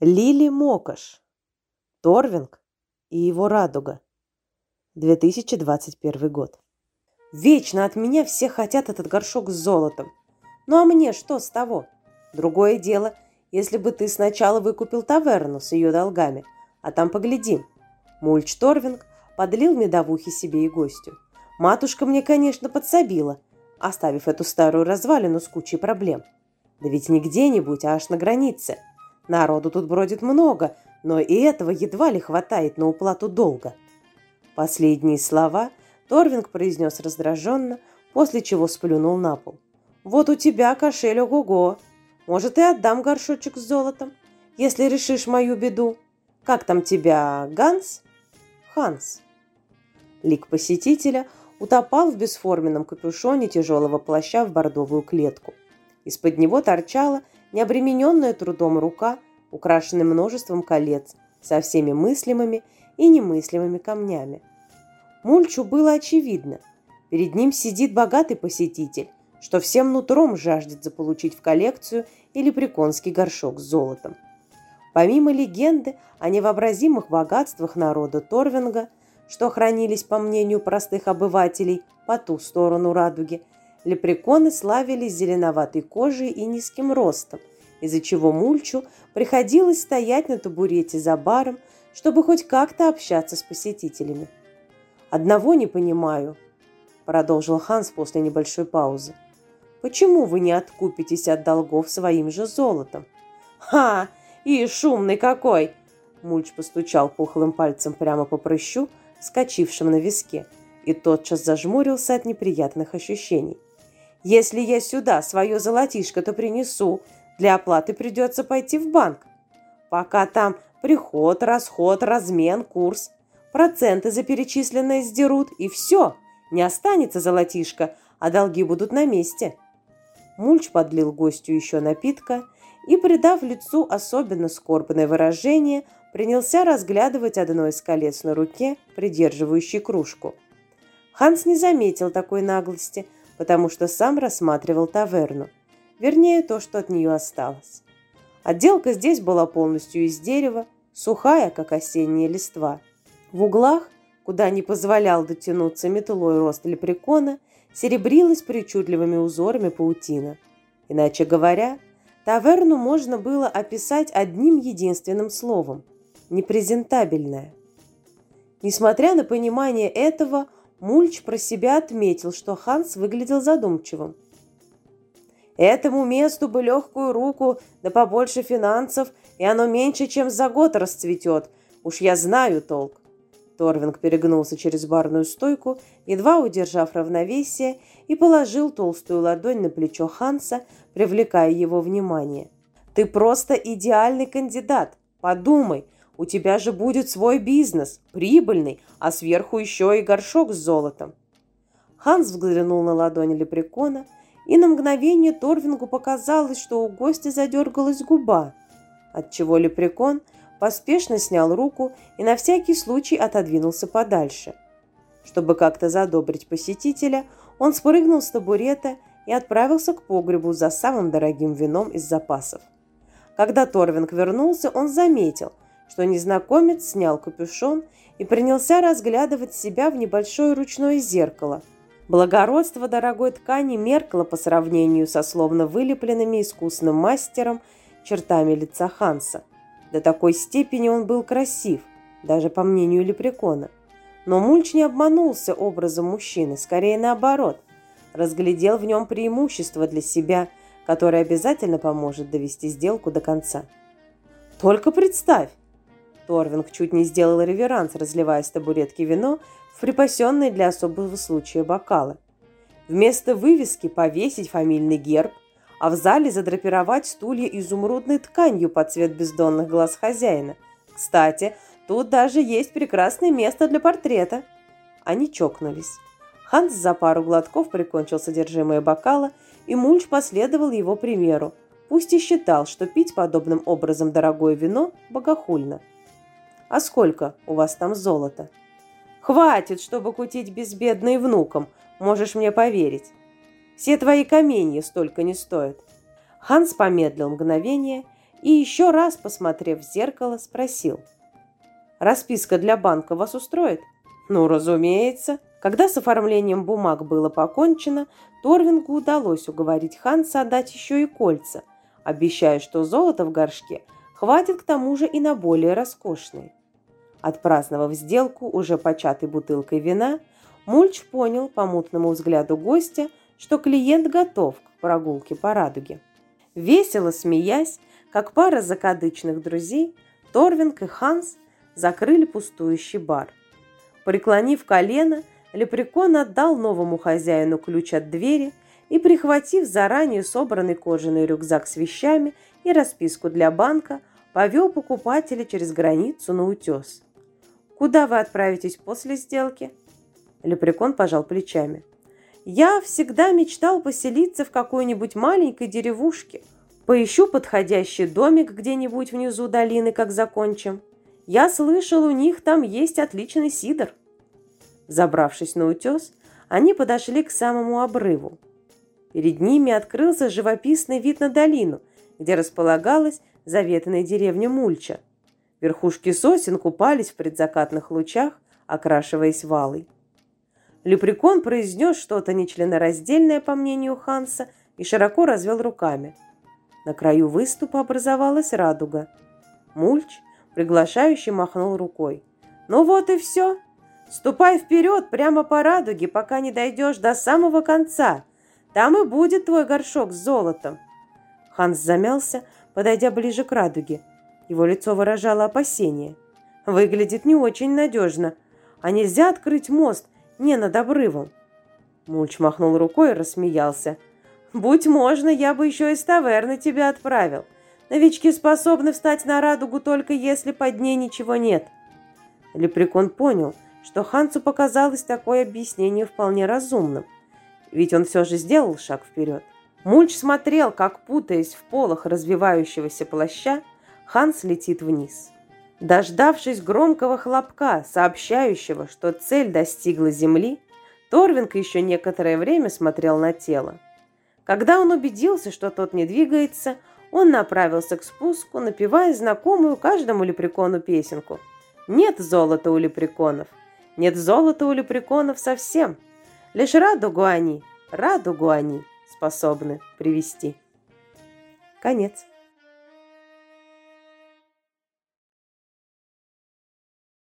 Лили Мокаш. Торвинг и его радуга. 2021 год. Вечно от меня все хотят этот горшок с золотом. Ну а мне что с того? Другое дело, если бы ты сначала выкупил таверну с ее долгами, а там поглядим. Мульч Торвинг подлил медовухи себе и гостю. Матушка мне, конечно, подсобила, оставив эту старую развалину с кучей проблем. Да ведь не где-нибудь, а аж на границе – Народу тут бродит много, но и этого едва ли хватает на уплату долга. Последние слова Торвинг произнес раздраженно, после чего сплюнул на пол. «Вот у тебя кошель ого-го. Может, и отдам горшочек с золотом, если решишь мою беду. Как там тебя, Ганс?» «Ханс». Лик посетителя утопал в бесформенном капюшоне тяжелого плаща в бордовую клетку. Из-под него торчала необремененная трудом рука, украшенная множеством колец со всеми мыслимыми и немыслимыми камнями. Мульчу было очевидно. Перед ним сидит богатый посетитель, что всем нутром жаждет заполучить в коллекцию или приконский горшок с золотом. Помимо легенды о невообразимых богатствах народа Торвинга, что хранились, по мнению простых обывателей, по ту сторону радуги – Лепреконы славились зеленоватой кожей и низким ростом, из-за чего Мульчу приходилось стоять на табурете за баром, чтобы хоть как-то общаться с посетителями. «Одного не понимаю», – продолжил Ханс после небольшой паузы. «Почему вы не откупитесь от долгов своим же золотом?» «Ха! И шумный какой!» Мульч постучал пухлым пальцем прямо по прыщу, скачившим на виске, и тотчас зажмурился от неприятных ощущений. Если я сюда свое золотишко-то принесу, для оплаты придется пойти в банк. Пока там приход, расход, размен, курс. Проценты за перечисленное сдерут, и все. Не останется золотишко, а долги будут на месте. Мульч подлил гостю еще напитка и, придав лицу особенно скорбное выражение, принялся разглядывать одно из колец на руке, придерживающей кружку. Ханс не заметил такой наглости – потому что сам рассматривал таверну. Вернее, то, что от нее осталось. Отделка здесь была полностью из дерева, сухая, как осенние листва. В углах, куда не позволял дотянуться метлой рост лепрекона, серебрилась причудливыми узорами паутина. Иначе говоря, таверну можно было описать одним единственным словом – непрезентабельная. Несмотря на понимание этого, Мульч про себя отметил, что Ханс выглядел задумчивым. Этому месту бы легкую руку, да побольше финансов, и оно меньше, чем за год расцветет. Уж я знаю толк. Торвинг перегнулся через барную стойку, едва удержав равновесие, и положил толстую ладонь на плечо Ханса, привлекая его внимание. «Ты просто идеальный кандидат. Подумай, у тебя же будет свой бизнес, прибыльный, а сверху еще и горшок с золотом. Ханс взглянул на ладони лепрекона, и на мгновение Торвингу показалось, что у гостя задергалась губа, отчего лепрекон поспешно снял руку и на всякий случай отодвинулся подальше. Чтобы как-то задобрить посетителя, он спрыгнул с табурета и отправился к погребу за самым дорогим вином из запасов. Когда Торвинг вернулся, он заметил – что незнакомец снял капюшон и принялся разглядывать себя в небольшое ручное зеркало. Благородство дорогой ткани меркло по сравнению со словно вылепленными искусным мастером чертами лица Ханса. До такой степени он был красив, даже по мнению Лепрекона. Но Мульч не обманулся образом мужчины, скорее наоборот. Разглядел в нем преимущество для себя, которое обязательно поможет довести сделку до конца. «Только представь!» Торвинг чуть не сделал реверанс, разливая с табуретки вино в припасенные для особого случая бокалы. Вместо вывески повесить фамильный герб, а в зале задрапировать стулья изумрудной тканью под цвет бездонных глаз хозяина. Кстати, тут даже есть прекрасное место для портрета. Они чокнулись. Ханс за пару глотков прикончил содержимое бокала, и Мульч последовал его примеру, пусть и считал, что пить подобным образом дорогое вино богохульно. А сколько у вас там золота? Хватит, чтобы кутить безбедно и внукам, можешь мне поверить. Все твои каменья столько не стоят. Ханс помедлил мгновение и еще раз, посмотрев в зеркало, спросил. «Расписка для банка вас устроит?» «Ну, разумеется». Когда с оформлением бумаг было покончено, Торвингу удалось уговорить Ханса отдать еще и кольца, обещая, что золото в горшке хватит к тому же и на более роскошные. Отпраздновав сделку уже початой бутылкой вина, Мульч понял по мутному взгляду гостя, что клиент готов к прогулке по радуге. Весело смеясь, как пара закадычных друзей, Торвинг и Ханс закрыли пустующий бар. Преклонив колено, Лепрекон отдал новому хозяину ключ от двери и, прихватив заранее собранный кожаный рюкзак с вещами и расписку для банка, повел покупателя через границу на утес. «Куда вы отправитесь после сделки?» Лепрекон пожал плечами. «Я всегда мечтал поселиться в какой-нибудь маленькой деревушке. Поищу подходящий домик где-нибудь внизу долины, как закончим. Я слышал, у них там есть отличный сидр». Забравшись на утес, они подошли к самому обрыву. Перед ними открылся живописный вид на долину, где располагалась заветная деревня Мульча. Верхушки сосен купались в предзакатных лучах, окрашиваясь валой. Лепрекон произнес что-то нечленораздельное, по мнению Ханса, и широко развел руками. На краю выступа образовалась радуга. Мульч, приглашающий, махнул рукой. «Ну вот и все. Ступай вперед прямо по радуге, пока не дойдешь до самого конца. Там и будет твой горшок с золотом. Ханс замялся, подойдя ближе к радуге. Его лицо выражало опасение. Выглядит не очень надежно. А нельзя открыть мост не над обрывом. Мульч махнул рукой и рассмеялся. «Будь можно, я бы еще из таверны тебя отправил. Новички способны встать на радугу только если под ней ничего нет». Лепрекон понял – что Хансу показалось такое объяснение вполне разумным, ведь он все же сделал шаг вперед. Мульч смотрел, как, путаясь в полах развивающегося плаща, Ханс летит вниз. Дождавшись громкого хлопка, сообщающего, что цель достигла земли, Торвинг еще некоторое время смотрел на тело. Когда он убедился, что тот не двигается, он направился к спуску, напевая знакомую каждому лепрекону песенку. «Нет золота у лепреконов, нет золота у лепреконов совсем. Лишь радугу они, радугу они способны привести. Конец.